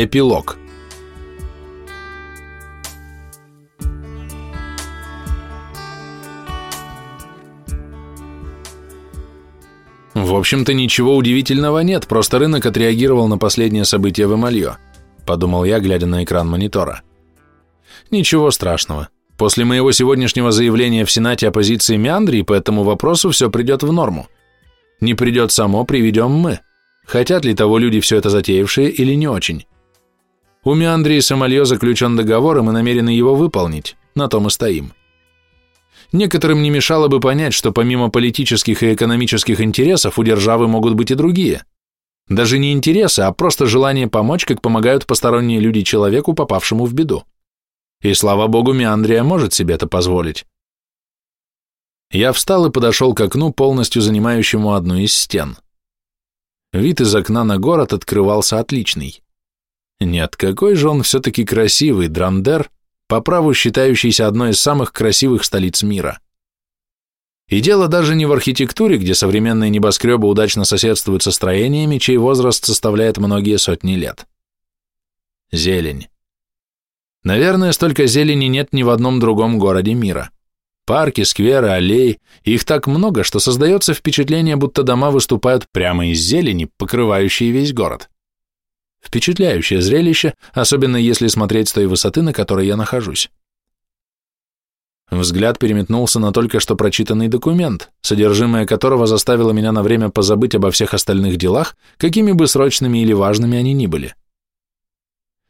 Эпилог В общем-то, ничего удивительного нет, просто рынок отреагировал на последнее событие в Эмальё, подумал я, глядя на экран монитора. Ничего страшного. После моего сегодняшнего заявления в Сенате о позиции Меандрии по этому вопросу все придет в норму. Не придет само, приведем мы. Хотят ли того люди, все это затеявшие, или не очень? У Меандрии с Эмальё заключен договор, и мы намерены его выполнить. На том и стоим. Некоторым не мешало бы понять, что помимо политических и экономических интересов у державы могут быть и другие. Даже не интересы, а просто желание помочь, как помогают посторонние люди человеку, попавшему в беду. И слава богу, Меандрия может себе это позволить. Я встал и подошел к окну, полностью занимающему одну из стен. Вид из окна на город открывался отличный. Нет, какой же он все-таки красивый, Драндер, по праву считающийся одной из самых красивых столиц мира. И дело даже не в архитектуре, где современные небоскребы удачно соседствуют со строениями, чей возраст составляет многие сотни лет. Зелень. Наверное, столько зелени нет ни в одном другом городе мира. Парки, скверы, аллеи, их так много, что создается впечатление, будто дома выступают прямо из зелени, покрывающей весь город. Впечатляющее зрелище, особенно если смотреть с той высоты, на которой я нахожусь. Взгляд переметнулся на только что прочитанный документ, содержимое которого заставило меня на время позабыть обо всех остальных делах, какими бы срочными или важными они ни были.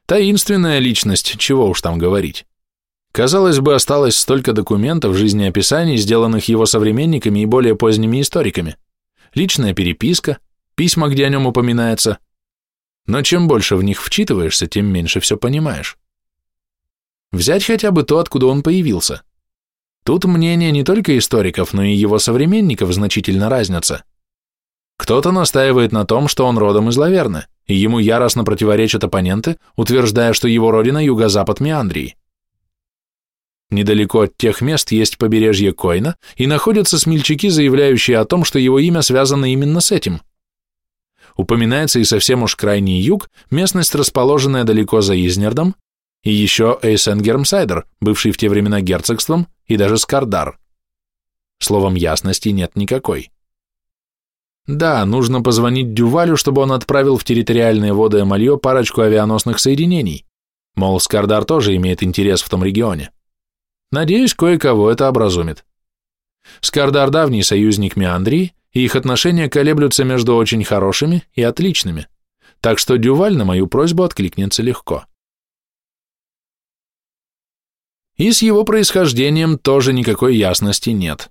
Таинственная личность, чего уж там говорить. Казалось бы, осталось столько документов, жизнеописаний, сделанных его современниками и более поздними историками. Личная переписка, письма, где о нем упоминается, но чем больше в них вчитываешься, тем меньше все понимаешь. Взять хотя бы то, откуда он появился. Тут мнения не только историков, но и его современников значительно разнятся. Кто-то настаивает на том, что он родом из Лаверны, и ему яростно противоречат оппоненты, утверждая, что его родина юго-запад Меандрии. Недалеко от тех мест есть побережье Койна, и находятся смельчаки, заявляющие о том, что его имя связано именно с этим – Упоминается и совсем уж крайний юг, местность, расположенная далеко за Изнердом, и еще Эйсенгермсайдер, бывший в те времена герцогством, и даже Скардар. Словом, ясности нет никакой. Да, нужно позвонить Дювалю, чтобы он отправил в территориальные воды Эмальо парочку авианосных соединений. Мол, Скардар тоже имеет интерес в том регионе. Надеюсь, кое-кого это образумит. Скардар давний союзник Меандрии, и их отношения колеблются между очень хорошими и отличными, так что Дюваль на мою просьбу откликнется легко. И с его происхождением тоже никакой ясности нет.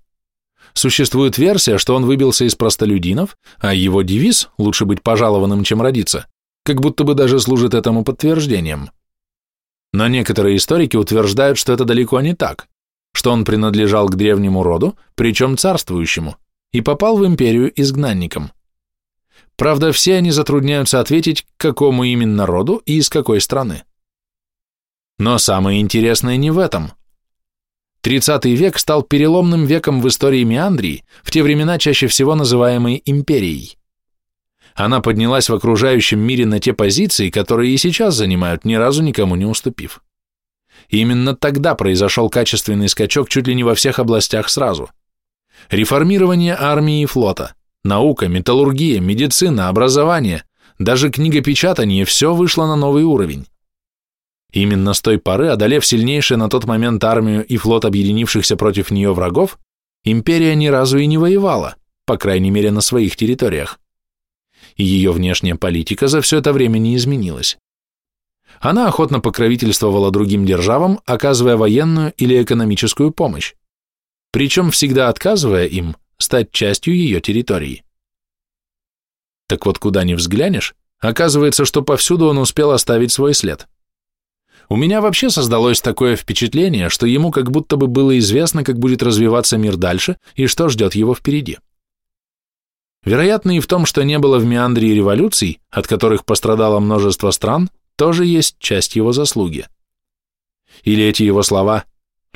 Существует версия, что он выбился из простолюдинов, а его девиз «лучше быть пожалованным, чем родиться», как будто бы даже служит этому подтверждением. Но некоторые историки утверждают, что это далеко не так, что он принадлежал к древнему роду, причем царствующему, и попал в империю изгнанником. Правда, все они затрудняются ответить, к какому именно роду и из какой страны. Но самое интересное не в этом. 30 век стал переломным веком в истории Меандрии, в те времена чаще всего называемой империей. Она поднялась в окружающем мире на те позиции, которые и сейчас занимают, ни разу никому не уступив. Именно тогда произошел качественный скачок чуть ли не во всех областях сразу – Реформирование армии и флота, наука, металлургия, медицина, образование, даже книгопечатание – все вышло на новый уровень. Именно с той поры, одолев сильнейшие на тот момент армию и флот объединившихся против нее врагов, империя ни разу и не воевала, по крайней мере на своих территориях. И ее внешняя политика за все это время не изменилась. Она охотно покровительствовала другим державам, оказывая военную или экономическую помощь причем всегда отказывая им стать частью ее территории. Так вот, куда ни взглянешь, оказывается, что повсюду он успел оставить свой след. У меня вообще создалось такое впечатление, что ему как будто бы было известно, как будет развиваться мир дальше и что ждет его впереди. Вероятно, и в том, что не было в Меандрии революций, от которых пострадало множество стран, тоже есть часть его заслуги. Или эти его слова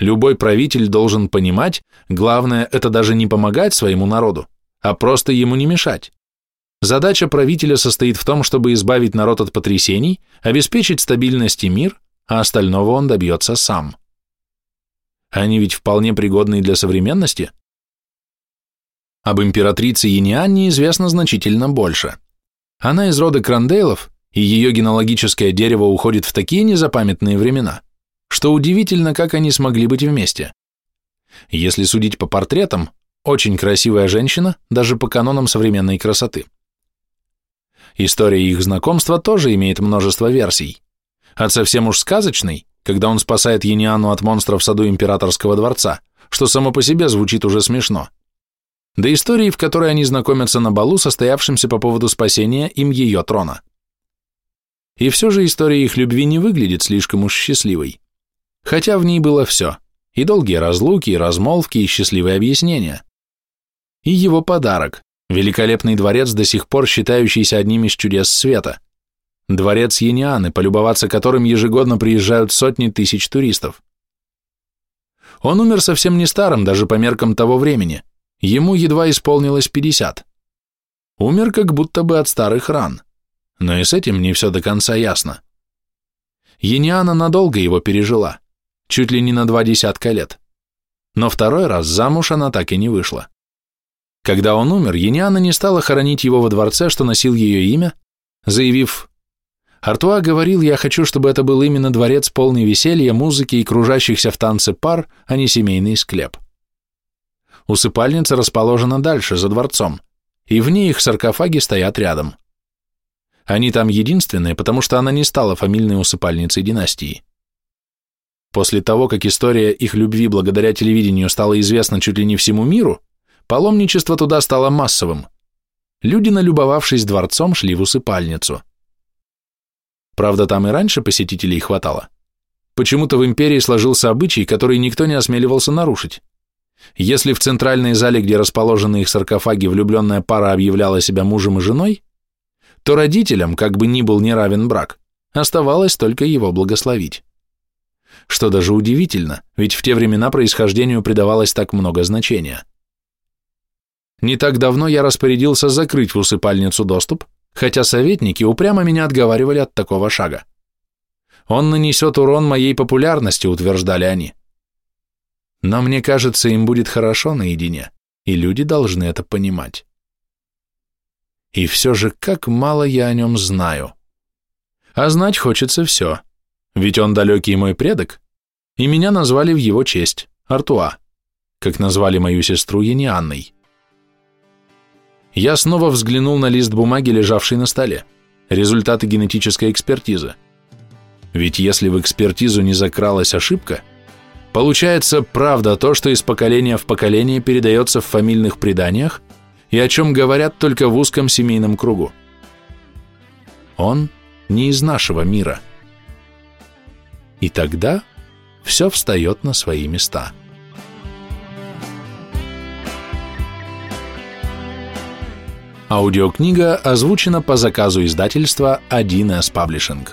Любой правитель должен понимать, главное это даже не помогать своему народу, а просто ему не мешать. Задача правителя состоит в том, чтобы избавить народ от потрясений, обеспечить стабильность и мир, а остального он добьется сам. Они ведь вполне пригодны для современности. Об императрице Енианне известно значительно больше. Она из рода Крандейлов, и ее генеалогическое дерево уходит в такие незапамятные времена, что удивительно, как они смогли быть вместе. Если судить по портретам, очень красивая женщина, даже по канонам современной красоты. История их знакомства тоже имеет множество версий. От совсем уж сказочной, когда он спасает Ениану от монстра в саду императорского дворца, что само по себе звучит уже смешно, до истории, в которой они знакомятся на балу, состоявшемся по поводу спасения им ее трона. И все же история их любви не выглядит слишком уж счастливой. Хотя в ней было все – и долгие разлуки, и размолвки, и счастливые объяснения. И его подарок – великолепный дворец, до сих пор считающийся одним из чудес света. Дворец Енианы, полюбоваться которым ежегодно приезжают сотни тысяч туристов. Он умер совсем не старым, даже по меркам того времени. Ему едва исполнилось 50. Умер как будто бы от старых ран. Но и с этим не все до конца ясно. Ениана надолго его пережила чуть ли не на два десятка лет. Но второй раз замуж она так и не вышла. Когда он умер, Ениана не стала хоронить его во дворце, что носил ее имя, заявив «Артуа говорил, я хочу, чтобы это был именно дворец полный веселья, музыки и кружащихся в танце пар, а не семейный склеп». Усыпальница расположена дальше, за дворцом, и в ней их саркофаги стоят рядом. Они там единственные, потому что она не стала фамильной усыпальницей династии. После того, как история их любви благодаря телевидению стала известна чуть ли не всему миру, паломничество туда стало массовым. Люди, налюбовавшись дворцом, шли в усыпальницу. Правда, там и раньше посетителей хватало. Почему-то в империи сложился обычай, который никто не осмеливался нарушить. Если в центральной зале, где расположены их саркофаги, влюбленная пара объявляла себя мужем и женой, то родителям, как бы ни был неравен брак, оставалось только его благословить что даже удивительно, ведь в те времена происхождению придавалось так много значения. Не так давно я распорядился закрыть в усыпальницу доступ, хотя советники упрямо меня отговаривали от такого шага. Он нанесет урон моей популярности, утверждали они. Но мне кажется, им будет хорошо наедине, и люди должны это понимать. И все же, как мало я о нем знаю. А знать хочется все. Ведь он далекий мой предок, и меня назвали в его честь, Артуа, как назвали мою сестру Енианной. Я снова взглянул на лист бумаги, лежавший на столе, результаты генетической экспертизы. Ведь если в экспертизу не закралась ошибка, получается правда то, что из поколения в поколение передается в фамильных преданиях и о чем говорят только в узком семейном кругу. Он не из нашего мира – и тогда все встает на свои места. Аудиокнига озвучена по заказу издательства 1С Publishing.